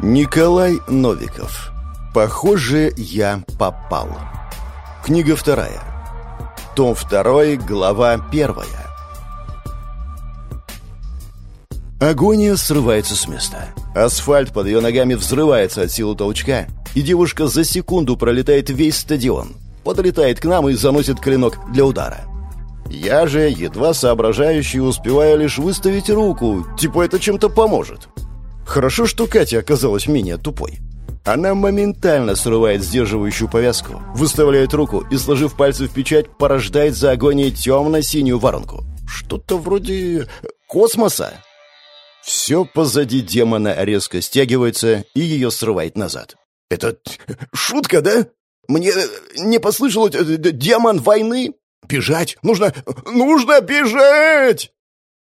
Николай Новиков. Похоже, я попал. Книга вторая. Том второй, глава первая. Агония срывается с места. Асфальт под ее ногами взрывается от силы толчка, и девушка за секунду пролетает весь стадион. Подлетает к нам и заносит клинок для удара. Я же, едва соображающий, успеваю лишь выставить руку, типа это чем-то поможет. Хорошо, что Катя оказалась менее тупой. Она моментально срывает сдерживающую повязку, выставляет руку и, сложив пальцы в печать, порождает за агонией темно-синюю воронку. Что-то вроде космоса. Все позади демона резко стягивается и ее срывает назад. «Это шутка, да? Мне не послышалось демон войны? Бежать! Нужно... нужно бежать!»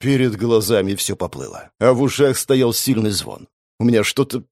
Перед глазами все поплыло, а в ушах стоял сильный звон. У меня что-то...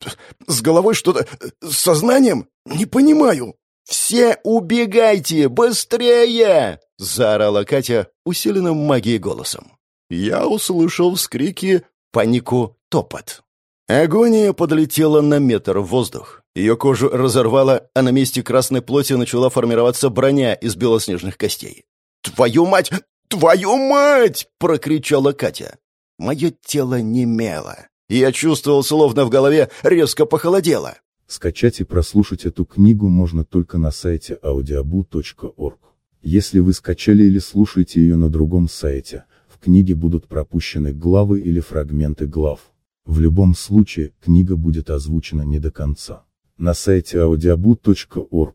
с головой что-то... с сознанием? Не понимаю. «Все убегайте! Быстрее!» — заорала Катя усиленным магией голосом. Я услышал вскрики, панику, топот. Агония подлетела на метр в воздух. Ее кожу разорвало, а на месте красной плоти начала формироваться броня из белоснежных костей. «Твою мать! «Твою мать!» — прокричала Катя. Мое тело немело. Я чувствовал, словно в голове резко похолодело. Скачать и прослушать эту книгу можно только на сайте audiobu.org. Если вы скачали или слушаете ее на другом сайте, в книге будут пропущены главы или фрагменты глав. В любом случае, книга будет озвучена не до конца. На сайте audiobu.org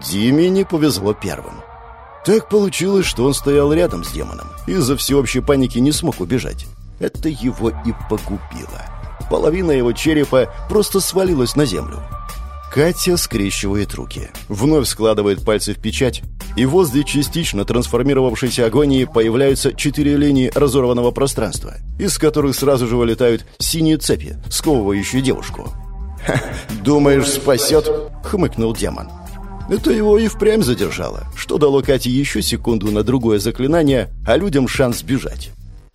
Диме не повезло первым. Так получилось, что он стоял рядом с демоном. Из-за всеобщей паники не смог убежать. Это его и погубило. Половина его черепа просто свалилась на землю. Катя скрещивает руки, вновь складывает пальцы в печать, и возле частично трансформировавшейся агонии появляются четыре линии разорванного пространства, из которых сразу же вылетают синие цепи, сковывающие девушку. «Думаешь, спасет?» — хмыкнул демон. Это его и впрямь задержало, что дало Кате еще секунду на другое заклинание, а людям шанс сбежать.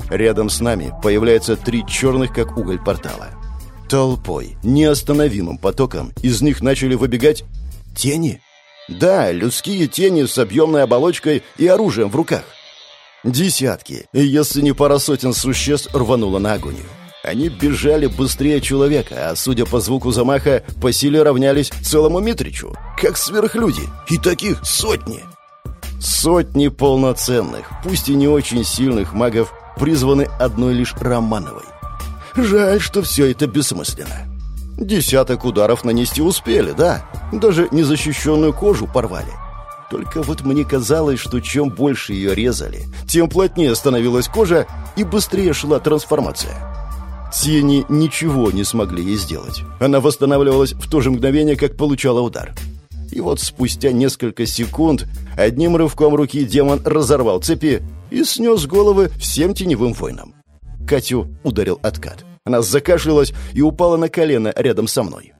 Рядом с нами появляются три черных, как уголь портала. Толпой, неостановимым потоком, из них начали выбегать тени. Да, людские тени с объемной оболочкой и оружием в руках. Десятки, если не пара сотен существ рвануло на агонию. Они бежали быстрее человека, а судя по звуку замаха, по силе равнялись целому Митричу, как сверхлюди, и таких сотни. Сотни полноценных, пусть и не очень сильных магов, призваны одной лишь Романовой. Жаль, что все это бессмысленно. Десяток ударов нанести успели, да, даже незащищенную кожу порвали. Только вот мне казалось, что чем больше ее резали, тем плотнее становилась кожа и быстрее шла трансформация. Тени ничего не смогли ей сделать. Она восстанавливалась в то же мгновение, как получала удар. И вот спустя несколько секунд одним рывком руки демон разорвал цепи и снес головы всем теневым воинам. Катю ударил откат. Она закашлялась и упала на колено рядом со мной.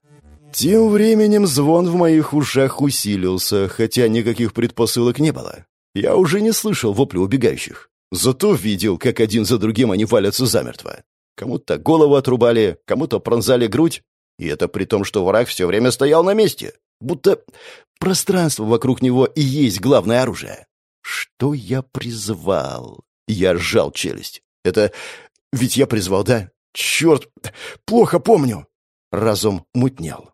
Тем временем звон в моих ушах усилился, хотя никаких предпосылок не было. Я уже не слышал вопли убегающих. Зато видел, как один за другим они валятся замертво. Кому-то голову отрубали, кому-то пронзали грудь. И это при том, что враг все время стоял на месте. Будто пространство вокруг него и есть главное оружие. Что я призвал? Я сжал челюсть. Это... Ведь я призвал, да? Черт! Плохо помню. Разум мутнел.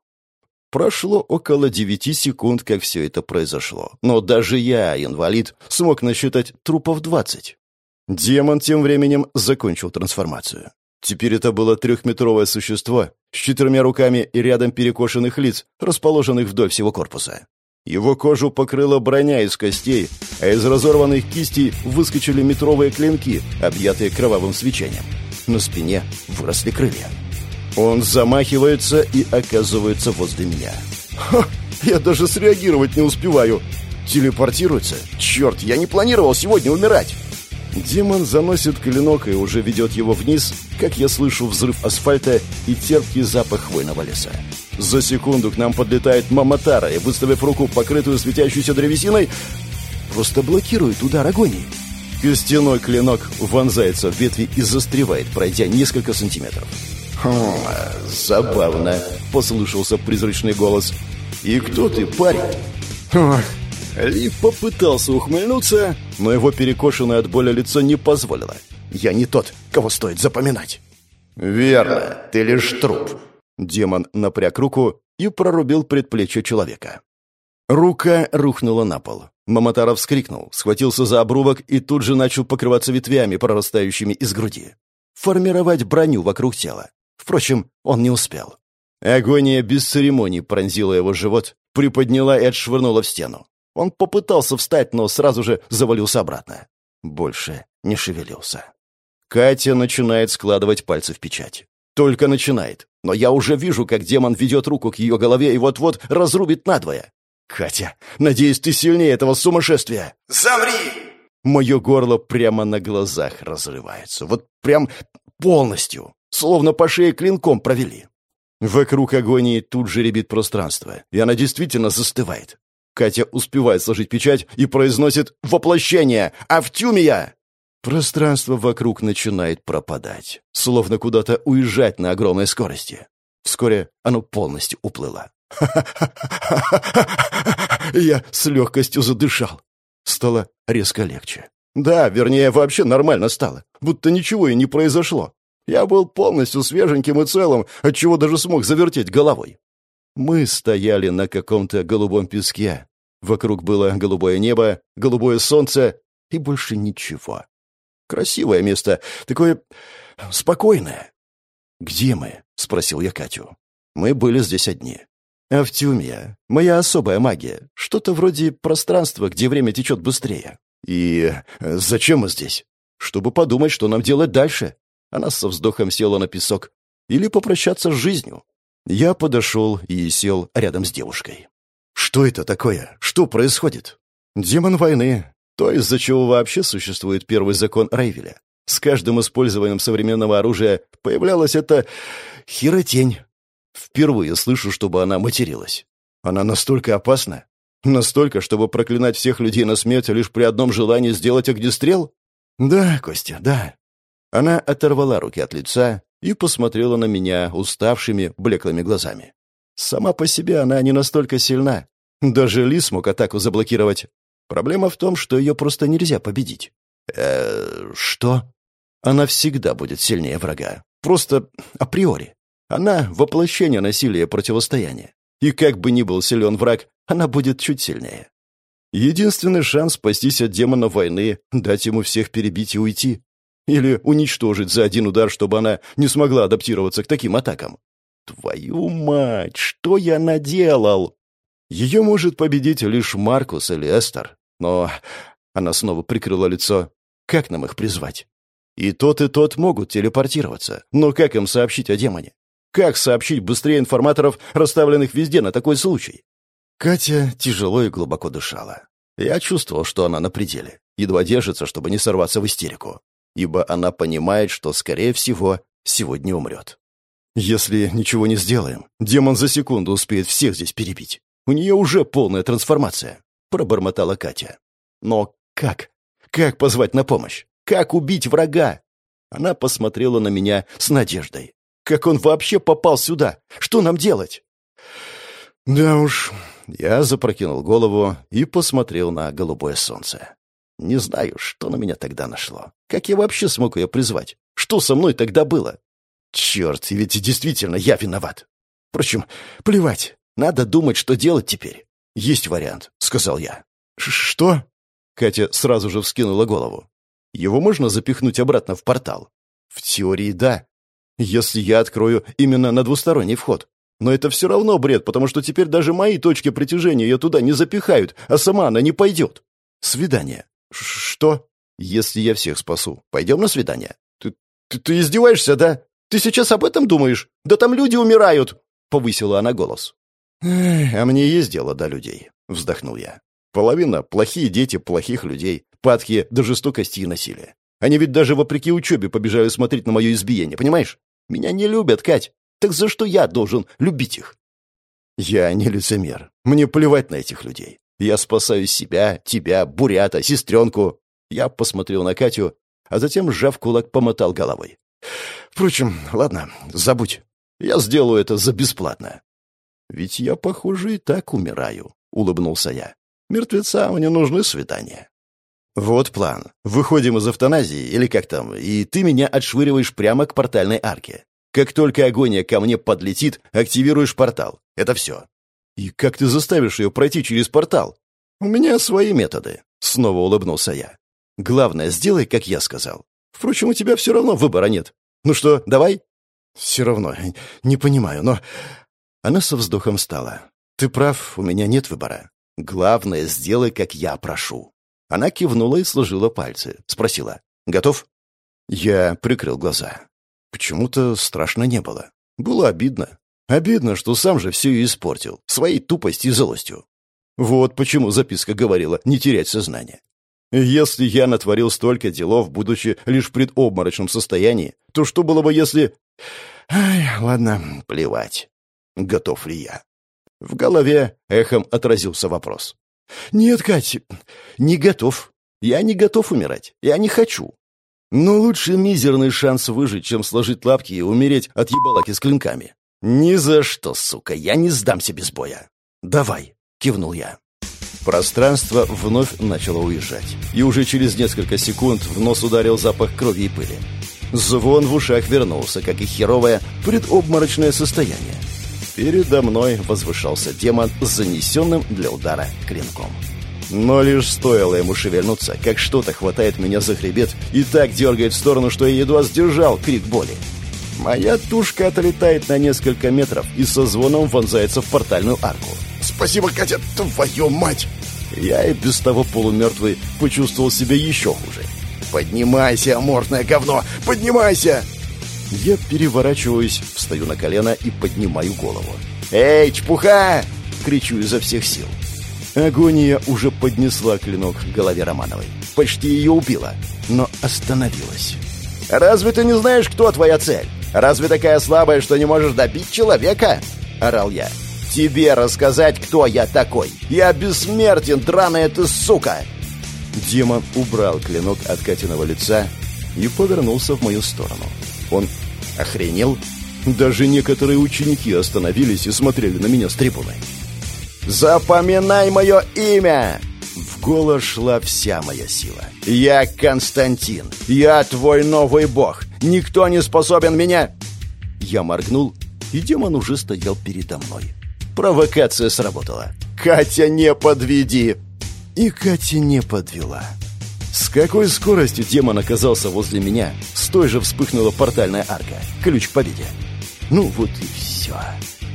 Прошло около девяти секунд, как все это произошло. Но даже я, инвалид, смог насчитать трупов двадцать. Демон тем временем закончил трансформацию. Теперь это было трехметровое существо с четырьмя руками и рядом перекошенных лиц, расположенных вдоль всего корпуса. Его кожу покрыла броня из костей, а из разорванных кистей выскочили метровые клинки, объятые кровавым свечением. На спине выросли крылья. Он замахивается и оказывается возле меня. Ха, я даже среагировать не успеваю. Телепортируется? Черт, я не планировал сегодня умирать. Демон заносит клинок и уже ведет его вниз, как я слышу взрыв асфальта и терпкий запах хвойного леса. За секунду к нам подлетает Маматара и, выставив руку, покрытую светящейся древесиной, просто блокирует удар агонии. Костяной клинок вонзается в ветви и застревает, пройдя несколько сантиметров. «Хм, забавно», — послышался призрачный голос. «И кто ты, парень?» Ли попытался ухмыльнуться, но его перекошенное от боли лицо не позволило. «Я не тот, кого стоит запоминать». «Верно, ты лишь труп». Демон напряг руку и прорубил предплечье человека. Рука рухнула на пол. Маматаров вскрикнул, схватился за обрубок и тут же начал покрываться ветвями, прорастающими из груди. Формировать броню вокруг тела. Впрочем, он не успел. Агония без церемоний пронзила его живот, приподняла и отшвырнула в стену. Он попытался встать, но сразу же завалился обратно. Больше не шевелился. Катя начинает складывать пальцы в печать. Только начинает. Но я уже вижу, как демон ведет руку к ее голове и вот-вот разрубит надвое. «Катя, надеюсь, ты сильнее этого сумасшествия!» «Замри!» Мое горло прямо на глазах разрывается. Вот прям полностью. Словно по шее клинком провели. Вокруг агонии тут же ребит пространство, и она действительно застывает. Катя успевает сложить печать и произносит «Воплощение! Автюмия!» Пространство вокруг начинает пропадать, словно куда-то уезжать на огромной скорости. Вскоре оно полностью уплыло. Я с легкостью задышал. Стало резко легче. Да, вернее, вообще нормально стало, будто ничего и не произошло. Я был полностью свеженьким и целым, отчего даже смог завертеть головой. Мы стояли на каком-то голубом песке. Вокруг было голубое небо, голубое солнце и больше ничего. Красивое место, такое спокойное. «Где мы?» — спросил я Катю. «Мы были здесь одни. Автюмия. Моя особая магия. Что-то вроде пространства, где время течет быстрее. И зачем мы здесь? Чтобы подумать, что нам делать дальше. Она со вздохом села на песок. Или попрощаться с жизнью. Я подошел и сел рядом с девушкой. Что это такое? Что происходит? Демон войны. То, из-за чего вообще существует первый закон Рейвеля. С каждым использованием современного оружия появлялась эта херотень. Впервые слышу, чтобы она материлась. Она настолько опасна? Настолько, чтобы проклинать всех людей на смерть лишь при одном желании сделать огнестрел? Да, Костя, да. Она оторвала руки от лица и посмотрела на меня уставшими, блеклыми глазами. Сама по себе она не настолько сильна. Даже Ли смог атаку заблокировать. Проблема в том, что ее просто нельзя победить. Э, что? Она всегда будет сильнее врага. Просто априори. Она — воплощение насилия противостояния. И как бы ни был силен враг, она будет чуть сильнее. Единственный шанс спастись от демона войны — дать ему всех перебить и уйти. Или уничтожить за один удар, чтобы она не смогла адаптироваться к таким атакам. Твою мать, что я наделал? Ее может победить лишь Маркус или Эстер. Но она снова прикрыла лицо. Как нам их призвать? И тот, и тот могут телепортироваться. Но как им сообщить о демоне? Как сообщить быстрее информаторов, расставленных везде на такой случай? Катя тяжело и глубоко дышала. Я чувствовал, что она на пределе. Едва держится, чтобы не сорваться в истерику. Ибо она понимает, что, скорее всего, сегодня умрет. Если ничего не сделаем, демон за секунду успеет всех здесь перебить. У нее уже полная трансформация, пробормотала Катя. Но как? Как позвать на помощь? Как убить врага? Она посмотрела на меня с надеждой. Как он вообще попал сюда? Что нам делать? Да уж, я запрокинул голову и посмотрел на голубое солнце. Не знаю, что на меня тогда нашло. Как я вообще смог ее призвать? Что со мной тогда было? Черт, ведь действительно я виноват. Впрочем, плевать. Надо думать, что делать теперь. Есть вариант, сказал я. Что? Катя сразу же вскинула голову. Его можно запихнуть обратно в портал? В теории да. Если я открою именно на двусторонний вход. Но это все равно бред, потому что теперь даже мои точки притяжения ее туда не запихают, а сама она не пойдет. Свидание. Что? Если я всех спасу, пойдем на свидание? Ты, ты, ты издеваешься, да? Ты сейчас об этом думаешь? Да там люди умирают!» — повысила она голос. «А мне есть дело до людей», — вздохнул я. «Половина — плохие дети плохих людей, падки до жестокости и насилия. Они ведь даже вопреки учебе побежали смотреть на мое избиение, понимаешь? Меня не любят, Кать. Так за что я должен любить их? Я не лицемер. Мне плевать на этих людей. Я спасаю себя, тебя, бурята, сестренку. Я посмотрел на Катю, а затем, сжав кулак, помотал головой. Впрочем, ладно, забудь. Я сделаю это за бесплатно. Ведь я, похоже, и так умираю, улыбнулся я. Мертвецам не нужны свидания. «Вот план. Выходим из автоназии, или как там, и ты меня отшвыриваешь прямо к портальной арке. Как только агония ко мне подлетит, активируешь портал. Это все. И как ты заставишь ее пройти через портал? У меня свои методы. Снова улыбнулся я. Главное, сделай, как я сказал. Впрочем, у тебя все равно выбора нет. Ну что, давай? Все равно, не понимаю, но... Она со вздохом встала. Ты прав, у меня нет выбора. Главное, сделай, как я прошу. Она кивнула и сложила пальцы. Спросила. «Готов?» Я прикрыл глаза. Почему-то страшно не было. Было обидно. Обидно, что сам же все и испортил. Своей тупостью и злостью. Вот почему записка говорила «не терять сознание». Если я натворил столько делов, будучи лишь в предобморочном состоянии, то что было бы, если... Ай, ладно, плевать. Готов ли я? В голове эхом отразился вопрос. «Нет, Катя, не готов. Я не готов умирать. Я не хочу. Но лучше мизерный шанс выжить, чем сложить лапки и умереть от ебалаки с клинками. Ни за что, сука, я не сдамся без боя. Давай, кивнул я. Пространство вновь начало уезжать, и уже через несколько секунд в нос ударил запах крови и пыли. Звон в ушах вернулся, как и херовое предобморочное состояние. Передо мной возвышался демон с занесенным для удара клинком. Но лишь стоило ему шевельнуться, как что-то хватает меня за хребет и так дергает в сторону, что я едва сдержал крик боли. Моя тушка отлетает на несколько метров и со звоном вонзается в портальную арку. «Спасибо, Катя, твою мать!» Я и без того полумертвый почувствовал себя еще хуже. «Поднимайся, амортное говно! Поднимайся!» Я переворачиваюсь, встаю на колено и поднимаю голову. «Эй, чепуха!» — кричу изо всех сил. Агония уже поднесла клинок к голове Романовой. Почти ее убила, но остановилась. «Разве ты не знаешь, кто твоя цель? Разве такая слабая, что не можешь добить человека?» — орал я. «Тебе рассказать, кто я такой? Я бессмертен, драная ты сука!» Демон убрал клинок от Катиного лица и повернулся в мою сторону. Он Охренел? Даже некоторые ученики остановились и смотрели на меня с трибуны. «Запоминай мое имя!» В голос шла вся моя сила. «Я Константин. Я твой новый бог. Никто не способен меня...» Я моргнул, и демон уже стоял передо мной. Провокация сработала. «Катя, не подведи!» И Катя не подвела. С какой скоростью демон оказался возле меня, с той же вспыхнула портальная арка. Ключ к победе. Ну вот и все.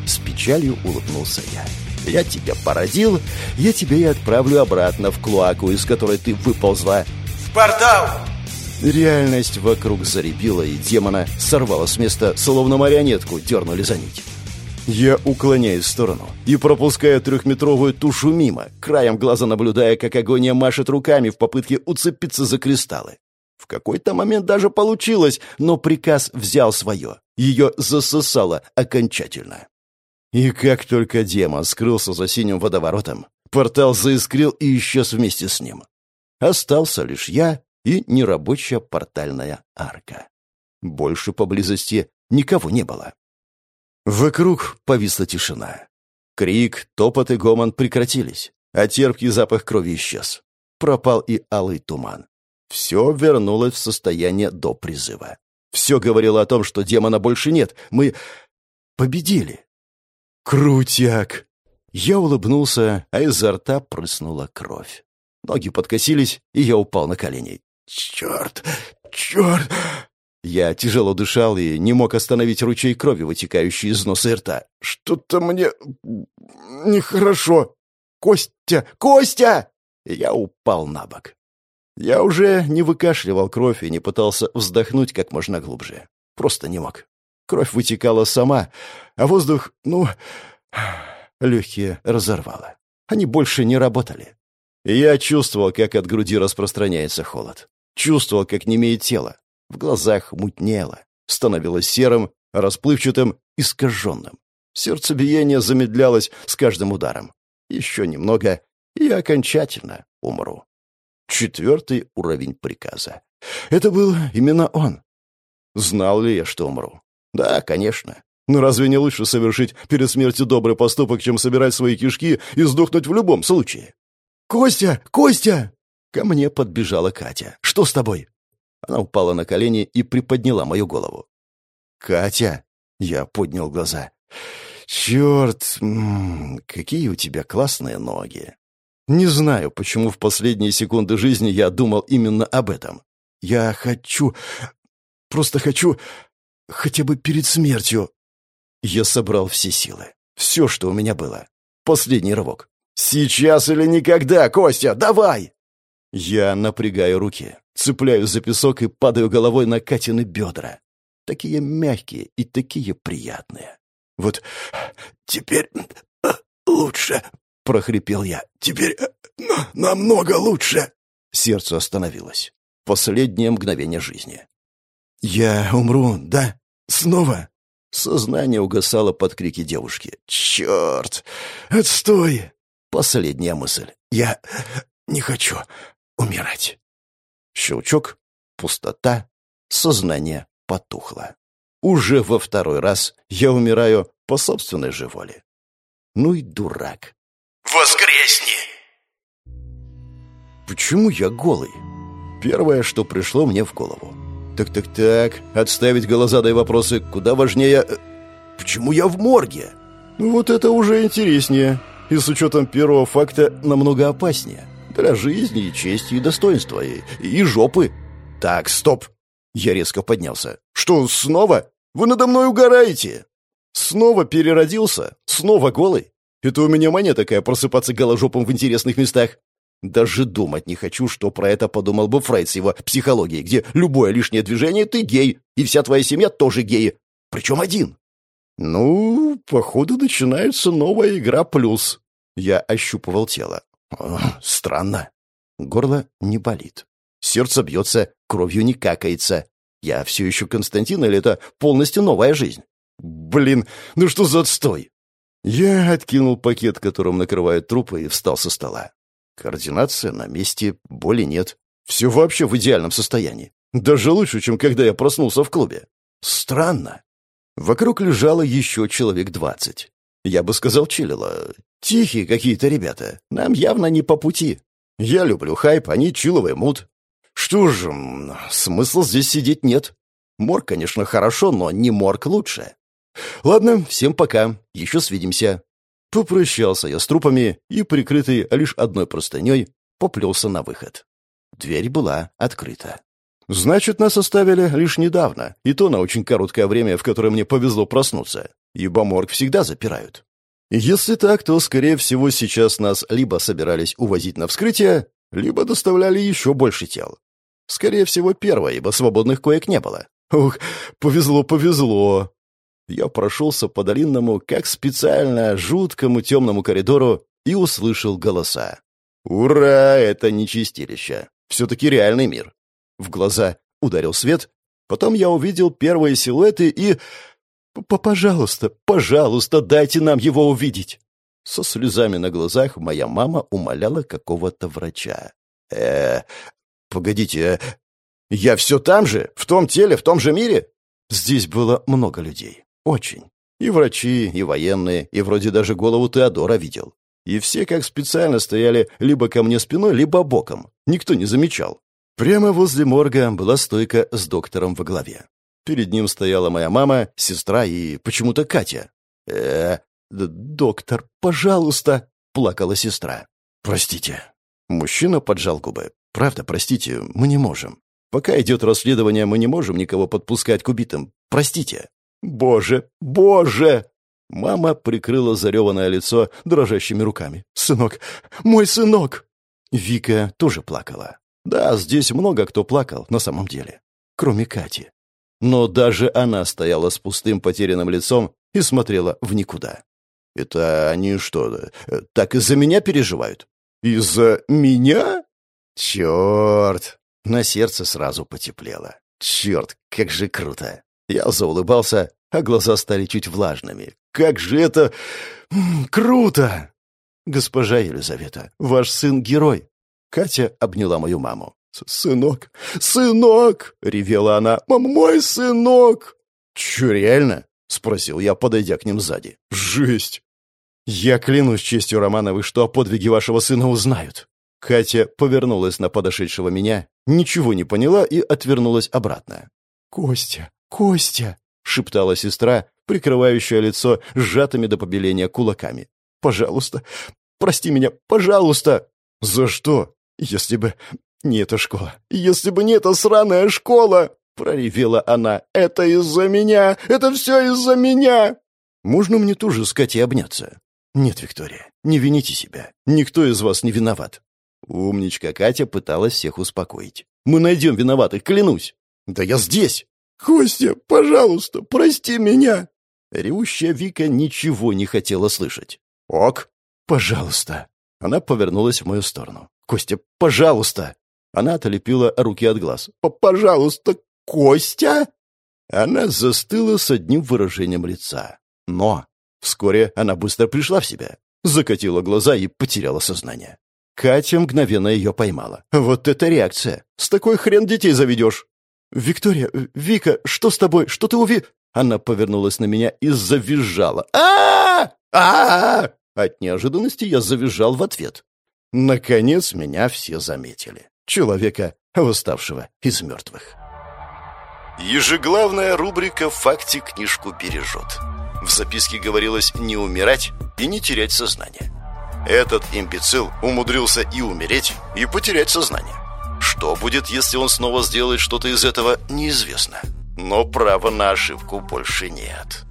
С печалью улыбнулся я. Я тебя породил, я тебя и отправлю обратно в клоаку, из которой ты выползла. В портал! Реальность вокруг заребила, и демона сорвала с места, словно марионетку дернули за нить. Я уклоняюсь в сторону и пропускаю трехметровую тушу мимо, краем глаза наблюдая, как агония машет руками в попытке уцепиться за кристаллы. В какой-то момент даже получилось, но приказ взял свое. Ее засосало окончательно. И как только демон скрылся за синим водоворотом, портал заискрил и исчез вместе с ним. Остался лишь я и нерабочая портальная арка. Больше поблизости никого не было. Вокруг повисла тишина. Крик, топот и гомон прекратились, а терпкий запах крови исчез. Пропал и алый туман. Все вернулось в состояние до призыва. Все говорило о том, что демона больше нет. Мы победили. Крутяк! Я улыбнулся, а изо рта прыснула кровь. Ноги подкосились, и я упал на колени. «Черт! Черт!» Я тяжело дышал и не мог остановить ручей крови, вытекающий из носа и рта. «Что-то мне... нехорошо! Костя! Костя!» Я упал на бок. Я уже не выкашливал кровь и не пытался вздохнуть как можно глубже. Просто не мог. Кровь вытекала сама, а воздух, ну, легкие разорвало. Они больше не работали. Я чувствовал, как от груди распространяется холод. Чувствовал, как немеет тело. В глазах мутнело, становилось серым, расплывчатым, искаженным. Сердцебиение замедлялось с каждым ударом. Еще немного, и я окончательно умру. Четвертый уровень приказа. Это был именно он. Знал ли я, что умру? Да, конечно. Но разве не лучше совершить перед смертью добрый поступок, чем собирать свои кишки и сдохнуть в любом случае? «Костя! Костя!» Ко мне подбежала Катя. «Что с тобой?» Она упала на колени и приподняла мою голову. «Катя!» Я поднял глаза. «Черт! какие у тебя классные ноги!» Не знаю, почему в последние секунды жизни я думал именно об этом. Я хочу... Просто хочу... Хотя бы перед смертью. Я собрал все силы. Все, что у меня было. Последний рывок. «Сейчас или никогда, Костя, давай!» Я напрягаю руки, цепляюсь за песок и падаю головой на Катины бедра. Такие мягкие и такие приятные. Вот теперь э, лучше, — прохрипел я. «Теперь э, намного лучше!» Сердце остановилось. Последнее мгновение жизни. «Я умру, да? Снова?» Сознание угасало под крики девушки. «Черт! Отстой!» Последняя мысль. «Я не хочу умирать». Щелчок, пустота, сознание потухло. Уже во второй раз я умираю по собственной же воле. Ну и дурак. Воскресни!» Почему я голый? Первое, что пришло мне в голову. Так-так-так, отставить голозадые вопросы куда важнее... Э, почему я в морге? Ну вот это уже интереснее. И с учетом первого факта намного опаснее. Для жизни и чести и достоинства, и, и жопы. Так, стоп. Я резко поднялся. Что, снова? Вы надо мной угораете? Снова переродился? Снова голый? Это у меня мания такая просыпаться голожопом в интересных местах. Даже думать не хочу, что про это подумал бы Фрейд с его психологией, где любое лишнее движение — ты гей, и вся твоя семья тоже геи. Причем один. Ну, походу, начинается новая игра плюс. Я ощупывал тело. Странно. Горло не болит. Сердце бьется, кровью не какается. Я все еще Константин или это полностью новая жизнь? Блин, ну что за отстой? Я откинул пакет, которым накрывают трупы, и встал со стола. Координация на месте, боли нет. Все вообще в идеальном состоянии. Даже лучше, чем когда я проснулся в клубе. Странно. Вокруг лежало еще человек двадцать. Я бы сказал, чилило. Тихие какие-то ребята. Нам явно не по пути. Я люблю хайп, они чиловый мут. Что ж, смысла здесь сидеть нет. Морг, конечно, хорошо, но не морг лучше. Ладно, всем пока, еще свидимся. Попрощался я с трупами и, прикрытый лишь одной простыней, поплелся на выход. Дверь была открыта. Значит, нас оставили лишь недавно, и то на очень короткое время, в которое мне повезло проснуться, ибо морг всегда запирают. Если так, то, скорее всего, сейчас нас либо собирались увозить на вскрытие, либо доставляли еще больше тел. Скорее всего, первое, ибо свободных коек не было. Ух, повезло, повезло. Я прошелся по длинному, как специально, жуткому темному коридору и услышал голоса. «Ура! Это не чистилище. Все-таки реальный мир». В глаза ударил свет, потом я увидел первые силуэты и... «Пожалуйста, пожалуйста, дайте нам его увидеть!» Со слезами на глазах моя мама умоляла какого-то врача. э погодите, э, я все там же? В том теле, в том же мире?» Здесь было много людей. Очень. И врачи, и военные, и вроде даже голову Теодора видел. И все как специально стояли либо ко мне спиной, либо боком. Никто не замечал. Прямо возле морга была стойка с доктором во главе. Перед ним стояла моя мама, сестра и почему-то Катя. э доктор, пожалуйста!» — плакала сестра. «Простите». Мужчина поджал губы. «Правда, простите, мы не можем. Пока идет расследование, мы не можем никого подпускать к убитым. Простите». «Боже! Боже!» Мама прикрыла зареванное лицо дрожащими руками. «Сынок! Мой сынок!» Вика тоже плакала. Да, здесь много кто плакал на самом деле. Кроме Кати. Но даже она стояла с пустым потерянным лицом и смотрела в никуда. «Это они что, так из-за меня переживают?» «Из-за меня?» «Черт!» На сердце сразу потеплело. «Черт, как же круто!» Я заулыбался, а глаза стали чуть влажными. «Как же это... круто!» «Госпожа Елизавета, ваш сын герой!» Катя обняла мою маму. «Сынок! Сынок!» — ревела она. «Мой сынок!» «Чё, реально?» — спросил я, подойдя к ним сзади. «Жесть!» «Я клянусь честью Романовой, что о подвиге вашего сына узнают». Катя повернулась на подошедшего меня, ничего не поняла и отвернулась обратно. «Костя! Костя!» — шептала сестра, прикрывающая лицо сжатыми до побеления кулаками. «Пожалуйста, прости меня, пожалуйста!» «За что? Если бы не эта школа, если бы не эта сраная школа!» — проревела она. «Это из-за меня! Это все из-за меня!» «Можно мне тоже с Катей обняться?» «Нет, Виктория, не вините себя. Никто из вас не виноват». Умничка Катя пыталась всех успокоить. «Мы найдем виноватых, клянусь!» «Да я здесь!» «Костя, пожалуйста, прости меня!» Ревущая Вика ничего не хотела слышать. «Ок, пожалуйста!» Она повернулась в мою сторону. «Костя, пожалуйста!» Она отлепила руки от глаз. «Пожалуйста, Костя!» Она застыла с одним выражением лица. Но Вскоре она быстро пришла в себя, закатила глаза и потеряла сознание. Катя мгновенно ее поймала. «Вот это реакция! С такой хрен детей заведешь!» «Виктория, Вика, что с тобой? Что ты уви...» Она повернулась на меня и завизжала. а а От неожиданности я завизжал в ответ. Наконец меня все заметили. Человека, восставшего из мертвых. Ежеглавная рубрика «Факти книжку бережет». В записке говорилось не умирать и не терять сознание. Этот имбецил умудрился и умереть, и потерять сознание. Что будет, если он снова сделает что-то из этого, неизвестно. Но права на ошибку больше нет.